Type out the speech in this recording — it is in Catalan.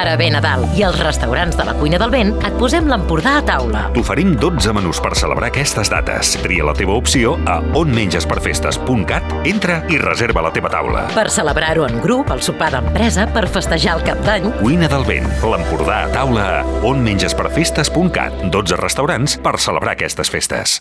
Ara ve Nadal i als restaurants de la Cuina del Vent et posem l'Empordà a taula. T'oferim 12 menús per celebrar aquestes dates. Tria la teva opció a onmengesperfestes.cat, entra i reserva la teva taula. Per celebrar-ho en grup, el sopar d'empresa, per festejar el cap d'any... Cuina del Vent, l'Empordà a taula a onmengesperfestes.cat. 12 restaurants per celebrar aquestes festes.